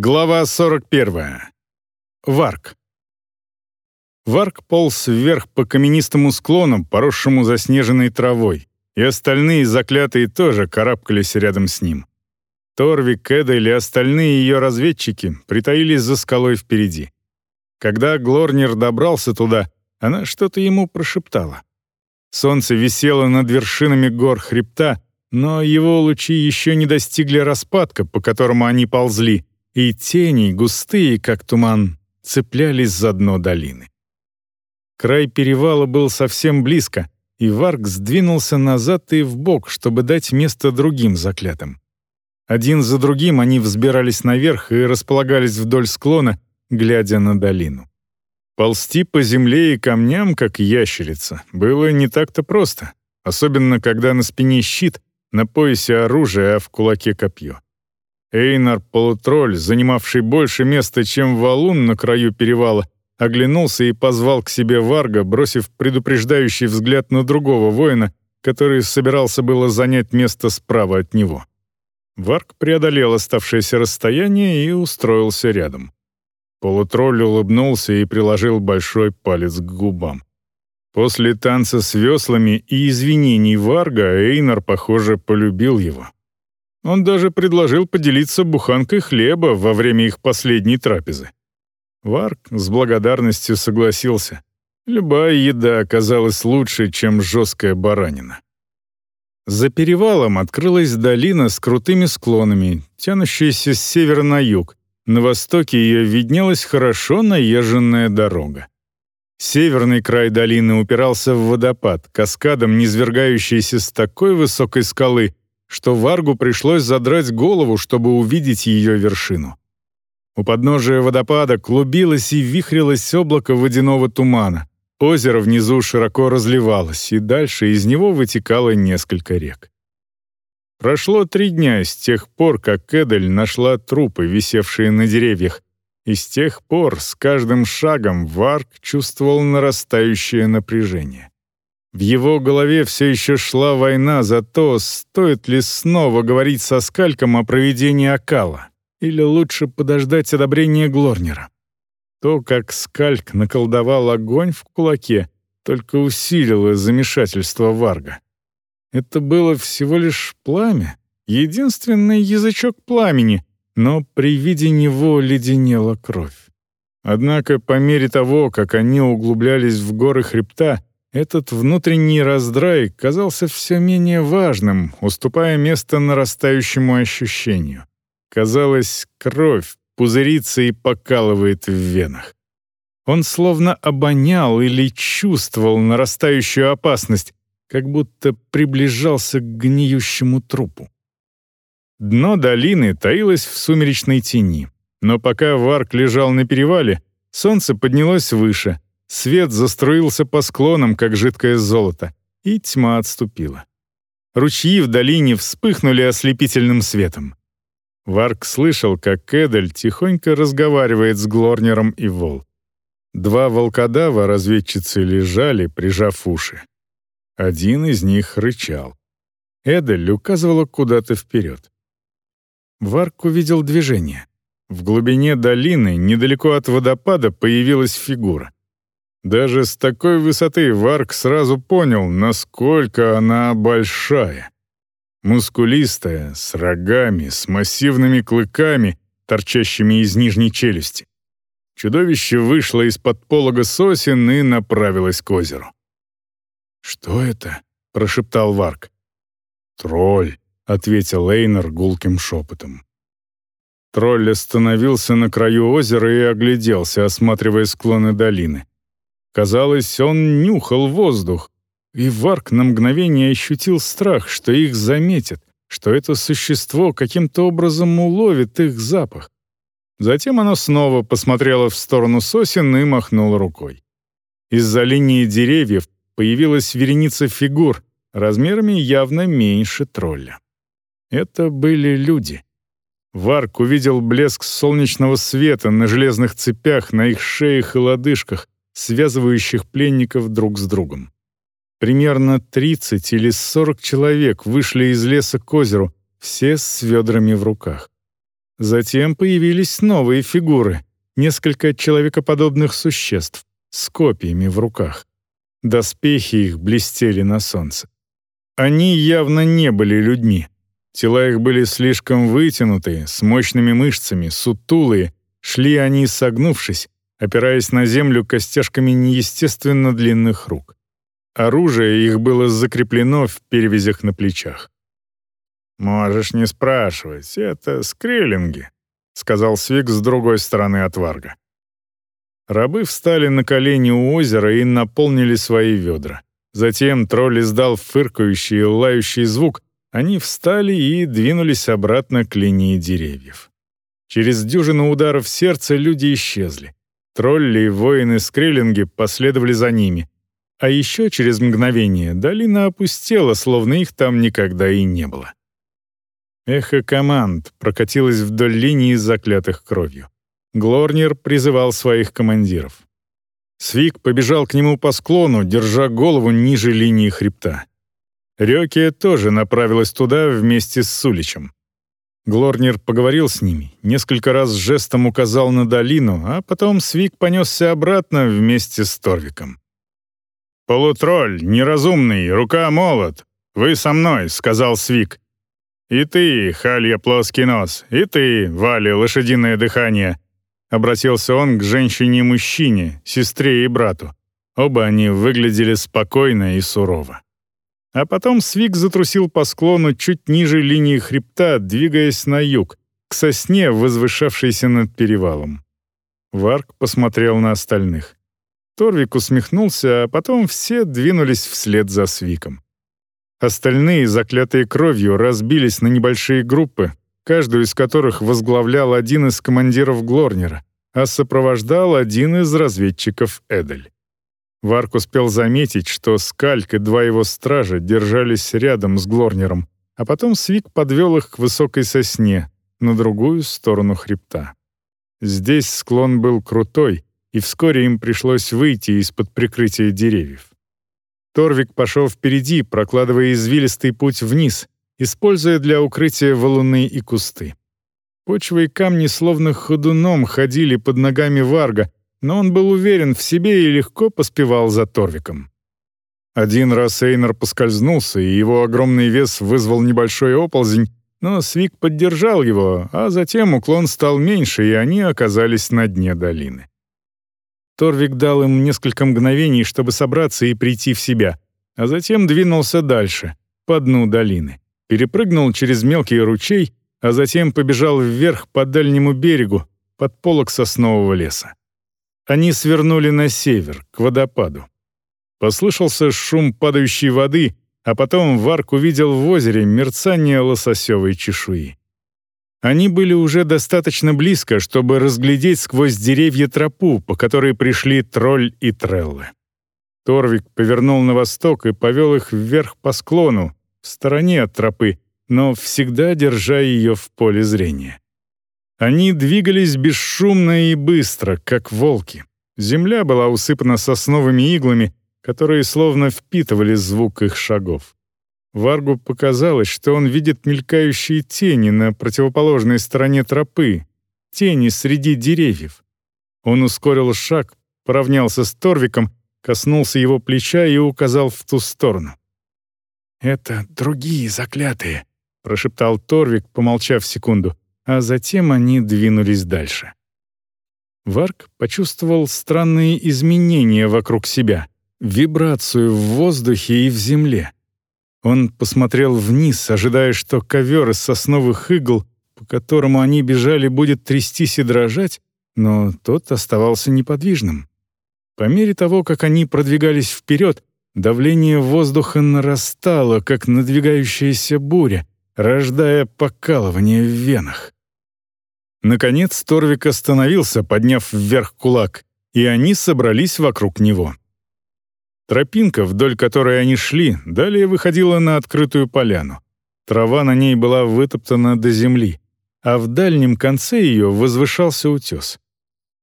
Глава 41. Варк. Варк полз вверх по каменистому склону, поросшему заснеженной травой, и остальные заклятые тоже карабкались рядом с ним. Торвик, Эдель и остальные ее разведчики притаились за скалой впереди. Когда Глорнер добрался туда, она что-то ему прошептала. Солнце висело над вершинами гор хребта, но его лучи еще не достигли распадка, по которому они ползли, и тени, густые, как туман, цеплялись за дно долины. Край перевала был совсем близко, и Варк сдвинулся назад и вбок, чтобы дать место другим заклятым. Один за другим они взбирались наверх и располагались вдоль склона, глядя на долину. Ползти по земле и камням, как ящерица, было не так-то просто, особенно когда на спине щит, на поясе оружие, а в кулаке копье. Эйнар полутроль, занимавший больше места, чем валун на краю перевала, оглянулся и позвал к себе Варга, бросив предупреждающий взгляд на другого воина, который собирался было занять место справа от него. Варг преодолел оставшееся расстояние и устроился рядом. Полутролль улыбнулся и приложил большой палец к губам. После танца с веслами и извинений Варга Эйнар, похоже, полюбил его. Он даже предложил поделиться буханкой хлеба во время их последней трапезы. Варк с благодарностью согласился. Любая еда оказалась лучше, чем жесткая баранина. За перевалом открылась долина с крутыми склонами, тянущаяся с севера на юг. На востоке ее виднелась хорошо наезженная дорога. Северный край долины упирался в водопад, каскадом низвергающийся с такой высокой скалы, что Варгу пришлось задрать голову, чтобы увидеть ее вершину. У подножия водопада клубилось и вихрилось облако водяного тумана. Озеро внизу широко разливалось, и дальше из него вытекало несколько рек. Прошло три дня с тех пор, как Эдель нашла трупы, висевшие на деревьях, и с тех пор с каждым шагом Варк чувствовал нарастающее напряжение. В его голове все еще шла война за то, стоит ли снова говорить со Скальком о проведении Акала, или лучше подождать одобрения Глорнера. То, как Скальк наколдовал огонь в кулаке, только усилило замешательство Варга. Это было всего лишь пламя, единственный язычок пламени, но при виде него леденела кровь. Однако по мере того, как они углублялись в горы хребта, этот внутренний раздрай казался все менее важным, уступая место нарастающему ощущению. Казалось, кровь пузырится и покалывает в венах. Он словно обонял или чувствовал нарастающую опасность, как будто приближался к гниющему трупу. Дно долины таилось в сумеречной тени, но пока Варк лежал на перевале, солнце поднялось выше — Свет заструился по склонам, как жидкое золото, и тьма отступила. Ручьи в долине вспыхнули ослепительным светом. Варк слышал, как Эдель тихонько разговаривает с Глорнером и Вол. Два волкодава разведчицы лежали, прижав уши. Один из них рычал. Эдель указывала куда-то вперед. Варк увидел движение. В глубине долины, недалеко от водопада, появилась фигура. Даже с такой высоты Варк сразу понял, насколько она большая. Мускулистая, с рогами, с массивными клыками, торчащими из нижней челюсти. Чудовище вышло из-под полога сосен и направилось к озеру. «Что это?» — прошептал Варк. «Тролль», — ответил Эйнер гулким шепотом. Тролль остановился на краю озера и огляделся, осматривая склоны долины. Казалось, он нюхал воздух, и Варк на мгновение ощутил страх, что их заметят, что это существо каким-то образом уловит их запах. Затем оно снова посмотрело в сторону сосен и махнуло рукой. Из-за линии деревьев появилась вереница фигур, размерами явно меньше тролля. Это были люди. Варк увидел блеск солнечного света на железных цепях на их шеях и лодыжках, связывающих пленников друг с другом. Примерно 30 или 40 человек вышли из леса к озеру, все с ведрами в руках. Затем появились новые фигуры, несколько человекоподобных существ с копьями в руках. Доспехи их блестели на солнце. Они явно не были людьми. Тела их были слишком вытянутые, с мощными мышцами, сутулые, шли они согнувшись, опираясь на землю костяшками неестественно длинных рук. Оружие их было закреплено в перевязях на плечах. «Можешь не спрашивать, это скреллинги», — сказал Свик с другой стороны от Варга. Рабы встали на колени у озера и наполнили свои ведра. Затем тролль издал фыркающий и лающий звук, они встали и двинулись обратно к линии деревьев. Через дюжину ударов сердца люди исчезли. Тролли и воины-скреллинги последовали за ними. А еще через мгновение долина опустела, словно их там никогда и не было. Эхо команд прокатилось вдоль линии заклятых кровью. Глорнер призывал своих командиров. Свик побежал к нему по склону, держа голову ниже линии хребта. Рёкия тоже направилась туда вместе с Суличем. Глорнер поговорил с ними, несколько раз жестом указал на долину, а потом Свик понесся обратно вместе с Торвиком. «Полутролль, неразумный, рука молот. Вы со мной», — сказал Свик. «И ты, Халья плоский нос, и ты, Вали лошадиное дыхание», — обратился он к женщине-мужчине, сестре и брату. Оба они выглядели спокойно и сурово. А потом Свик затрусил по склону чуть ниже линии хребта, двигаясь на юг, к сосне, возвышавшейся над перевалом. Варк посмотрел на остальных. Торвик усмехнулся, а потом все двинулись вслед за Свиком. Остальные, заклятые кровью, разбились на небольшие группы, каждую из которых возглавлял один из командиров Глорнера, а сопровождал один из разведчиков Эдель. Варк успел заметить, что Скальк и два его стража держались рядом с Глорнером, а потом Свик подвел их к высокой сосне, на другую сторону хребта. Здесь склон был крутой, и вскоре им пришлось выйти из-под прикрытия деревьев. Торвик пошел впереди, прокладывая извилистый путь вниз, используя для укрытия валуны и кусты. Почва и камни словно ходуном ходили под ногами Варга, но он был уверен в себе и легко поспевал за Торвиком. Один раз Эйнер поскользнулся, и его огромный вес вызвал небольшой оползень, но Свик поддержал его, а затем уклон стал меньше, и они оказались на дне долины. Торвик дал им несколько мгновений, чтобы собраться и прийти в себя, а затем двинулся дальше, по дну долины, перепрыгнул через мелкий ручей, а затем побежал вверх по дальнему берегу, под полок соснового леса. Они свернули на север, к водопаду. Послышался шум падающей воды, а потом Варк увидел в озере мерцание лососевой чешуи. Они были уже достаточно близко, чтобы разглядеть сквозь деревья тропу, по которой пришли тролль и треллы. Торвик повернул на восток и повел их вверх по склону, в стороне от тропы, но всегда держа ее в поле зрения. Они двигались бесшумно и быстро, как волки. Земля была усыпана сосновыми иглами, которые словно впитывали звук их шагов. Варгу показалось, что он видит мелькающие тени на противоположной стороне тропы, тени среди деревьев. Он ускорил шаг, поравнялся с Торвиком, коснулся его плеча и указал в ту сторону. «Это другие заклятые», — прошептал Торвик, помолчав секунду а затем они двинулись дальше. Варк почувствовал странные изменения вокруг себя, вибрацию в воздухе и в земле. Он посмотрел вниз, ожидая, что ковер из сосновых игл, по которому они бежали, будет трястись и дрожать, но тот оставался неподвижным. По мере того, как они продвигались вперед, давление воздуха нарастало, как надвигающаяся буря, рождая покалывание в венах. Наконец Торвик остановился, подняв вверх кулак, и они собрались вокруг него. Тропинка, вдоль которой они шли, далее выходила на открытую поляну. Трава на ней была вытоптана до земли, а в дальнем конце ее возвышался утес.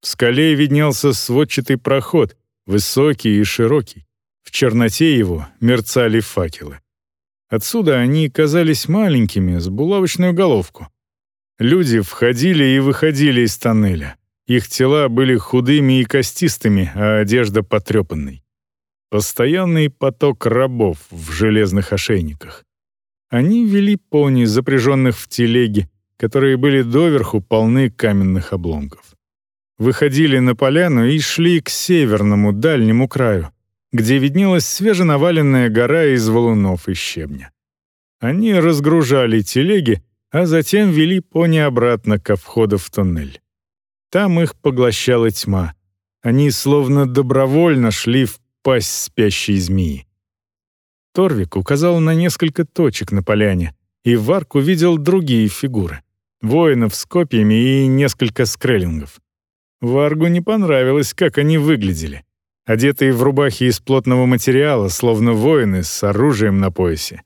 В скале виднелся сводчатый проход, высокий и широкий. В черноте его мерцали факелы. Отсюда они казались маленькими, с булавочную головку. Люди входили и выходили из тоннеля. Их тела были худыми и костистыми, а одежда потрепанной. Постоянный поток рабов в железных ошейниках. Они вели пони, запряженных в телеги, которые были доверху полны каменных обломков. Выходили на поляну и шли к северному, дальнему краю, где виднелась свеженаваленная гора из валунов и щебня. Они разгружали телеги, а затем вели пони обратно ко входу в туннель. Там их поглощала тьма. Они словно добровольно шли в пасть спящей змеи. Торвик указал на несколько точек на поляне, и Варк увидел другие фигуры — воинов с копьями и несколько скреллингов. Варгу не понравилось, как они выглядели. Одетые в рубахи из плотного материала, словно воины с оружием на поясе.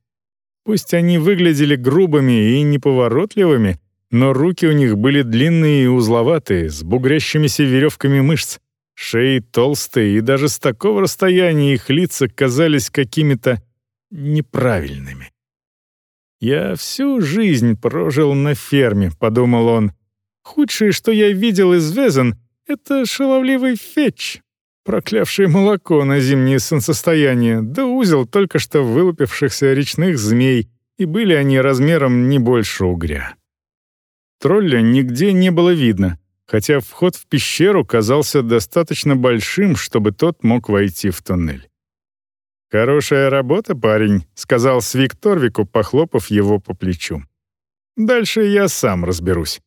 Пусть они выглядели грубыми и неповоротливыми, но руки у них были длинные и узловатые, с бугрящимися веревками мышц, шеи толстые, и даже с такого расстояния их лица казались какими-то неправильными. «Я всю жизнь прожил на ферме», — подумал он. «Худшее, что я видел из Везен, — это шаловливый фетч, проклявший молоко на зимнее солнцестояние, да узел только что вылупившихся речных змей, и были они размером не больше угря». Тролля нигде не было видно, хотя вход в пещеру казался достаточно большим, чтобы тот мог войти в туннель. «Хорошая работа, парень», — сказал Свик Торвику, похлопав его по плечу. «Дальше я сам разберусь».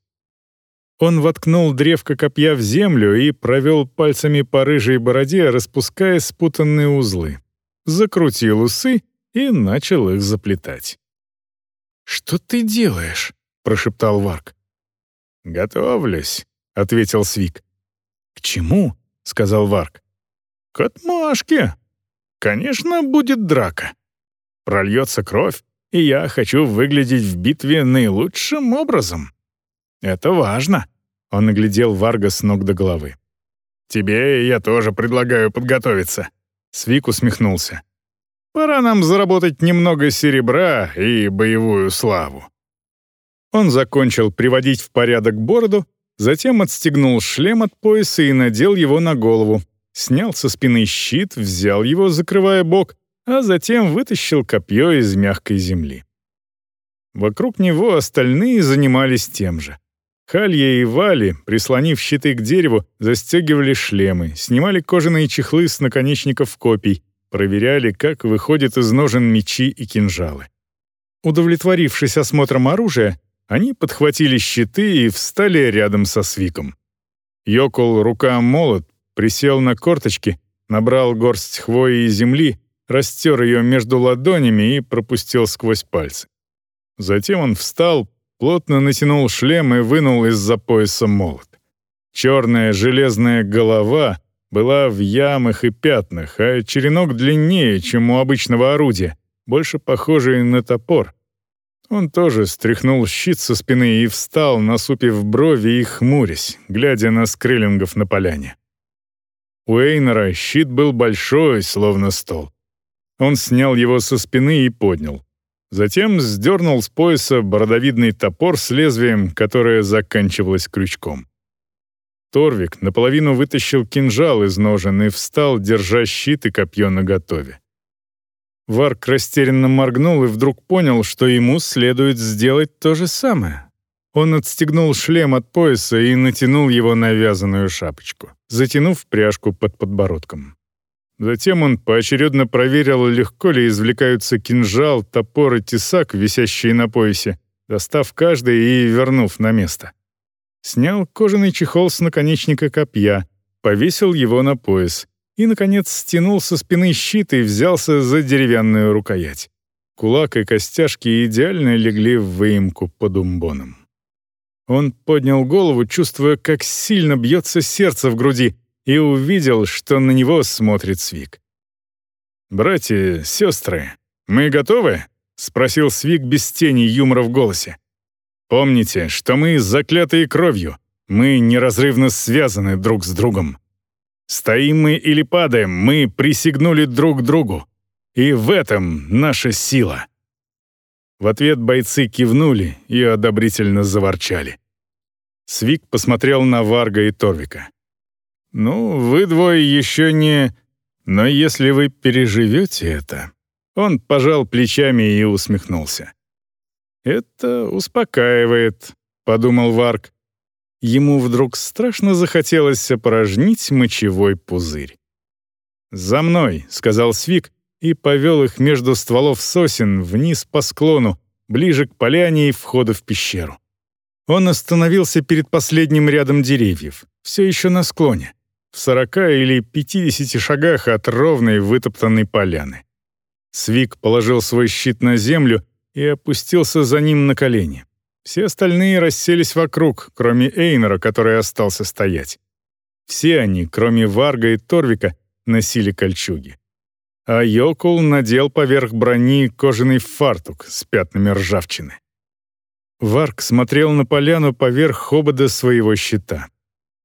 Он воткнул древко копья в землю и провел пальцами по рыжей бороде, распуская спутанные узлы. Закрутил усы и начал их заплетать. «Что ты делаешь?» — прошептал Варк. «Готовлюсь», — ответил Свик. «К чему?» — сказал Варк. «К отмашке», Конечно, будет драка. Прольется кровь, и я хочу выглядеть в битве наилучшим образом. Это важно. Он наглядел Варга с ног до головы. «Тебе я тоже предлагаю подготовиться». Свик усмехнулся. «Пора нам заработать немного серебра и боевую славу». Он закончил приводить в порядок бороду, затем отстегнул шлем от пояса и надел его на голову, снял со спины щит, взял его, закрывая бок, а затем вытащил копье из мягкой земли. Вокруг него остальные занимались тем же. Халья и Вали, прислонив щиты к дереву, застегивали шлемы, снимали кожаные чехлы с наконечников копий, проверяли, как выходят из ножен мечи и кинжалы. Удовлетворившись осмотром оружия, они подхватили щиты и встали рядом со свиком. Йокол рука-молот присел на корточки, набрал горсть хвои и земли, растер ее между ладонями и пропустил сквозь пальцы. Затем он встал, плотно натянул шлем и вынул из-за пояса молот. Черная железная голова была в ямах и пятнах, а черенок длиннее, чем у обычного орудия, больше похожий на топор. Он тоже стряхнул щит со спины и встал, насупив брови и хмурясь, глядя на скриллингов на поляне. У Эйнера щит был большой, словно стол. Он снял его со спины и поднял. Затем сдернул с пояса бородовидный топор с лезвием, которое заканчивалось крючком. Торвик наполовину вытащил кинжал из ножен и встал, держа щит и копье наготове. Варк растерянно моргнул и вдруг понял, что ему следует сделать то же самое. Он отстегнул шлем от пояса и натянул его на вязаную шапочку, затянув пряжку под подбородком. Затем он поочередно проверил, легко ли извлекаются кинжал, топор и тесак, висящие на поясе, достав каждый и вернув на место. Снял кожаный чехол с наконечника копья, повесил его на пояс и, наконец, стянул со спины щит и взялся за деревянную рукоять. Кулак и костяшки идеально легли в выемку под умбоном. Он поднял голову, чувствуя, как сильно бьется сердце в груди, и увидел, что на него смотрит Свик. «Братья, сестры, мы готовы?» — спросил Свик без тени юмора в голосе. «Помните, что мы заклятые кровью, мы неразрывно связаны друг с другом. Стоим мы или падаем, мы присягнули друг другу. И в этом наша сила». В ответ бойцы кивнули и одобрительно заворчали. Свик посмотрел на Варга и Торвика. «Ну, вы двое еще не... Но если вы переживете это...» Он пожал плечами и усмехнулся. «Это успокаивает», — подумал Варг. Ему вдруг страшно захотелось опорожнить мочевой пузырь. «За мной», — сказал Свик и повел их между стволов сосен вниз по склону, ближе к поляне и входу в пещеру. Он остановился перед последним рядом деревьев, все еще на склоне, в сорока или пятидесяти шагах от ровной вытоптанной поляны. Свик положил свой щит на землю и опустился за ним на колени. Все остальные расселись вокруг, кроме Эйнера, который остался стоять. Все они, кроме Варга и Торвика, носили кольчуги. А Йокул надел поверх брони кожаный фартук с пятнами ржавчины. Варг смотрел на поляну поверх хобода своего щита.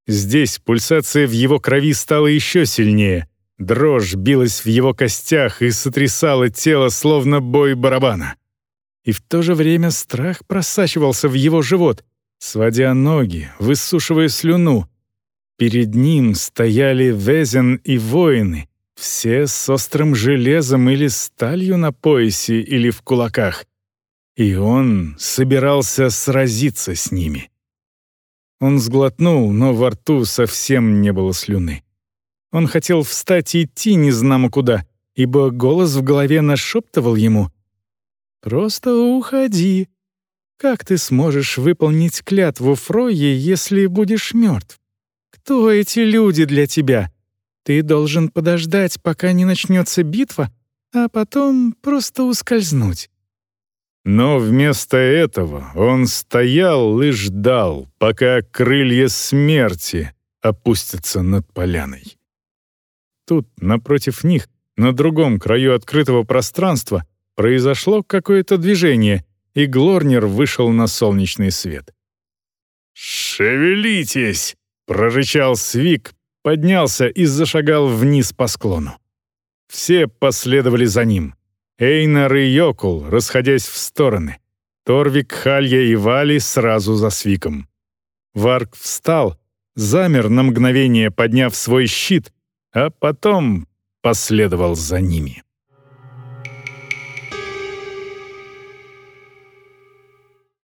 Здесь пульсация в его крови стала еще сильнее. Дрожь билась в его костях и сотрясала тело, словно бой барабана и в то же время страх просачивался в его живот, сводя ноги, высушивая слюну. Перед ним стояли Везен и воины, все с острым железом или сталью на поясе или в кулаках. И он собирался сразиться с ними. Он сглотнул, но во рту совсем не было слюны. Он хотел встать и идти незнамо куда, ибо голос в голове нашептывал ему Просто уходи. Как ты сможешь выполнить клятву Фройи, если будешь мертв? Кто эти люди для тебя? Ты должен подождать, пока не начнется битва, а потом просто ускользнуть». Но вместо этого он стоял и ждал, пока крылья смерти опустятся над поляной. Тут, напротив них, на другом краю открытого пространства, Произошло какое-то движение, и Глорнер вышел на солнечный свет. «Шевелитесь!» — прорычал Свик, поднялся и зашагал вниз по склону. Все последовали за ним. Эйнар и Йокул, расходясь в стороны. Торвик, Халья и Вали сразу за Свиком. Варк встал, замер на мгновение, подняв свой щит, а потом последовал за ними.